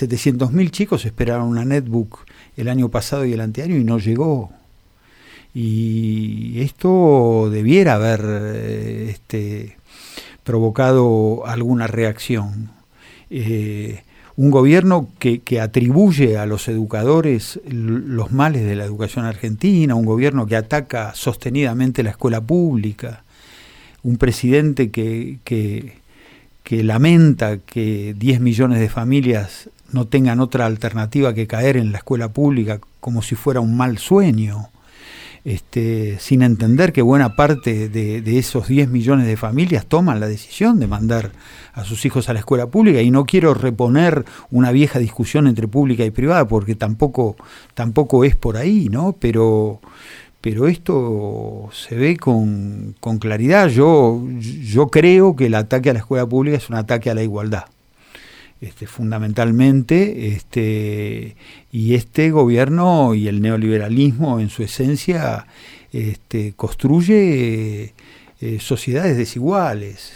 700.000 chicos esperaron una netbook el año pasado y el anteaño y no llegó. Y esto debiera haber eh, este, provocado alguna reacción. Eh, un gobierno que, que, atribuye a los educadores los males de la educación argentina, un gobierno que ataca sostenidamente la escuela pública, un presidente que, que, que lamenta que 10 millones de familias no tengan otra alternativa que caer en la escuela pública como si fuera un mal sueño, este, sin entender que buena parte de, esos 10 millones de familias toman la decisión de mandar a sus hijos a la escuela pública y no quiero reponer una vieja discusión entre pública y privada porque tampoco, tampoco es por ahí, ¿no? Pero, pero esto se ve con, con claridad. Yo, yo creo que el ataque a la escuela pública es un ataque a la igualdad. Este, fundamentalmente, este, y este gobierno y el neoliberalismo en su esencia este, construye eh, sociedades desiguales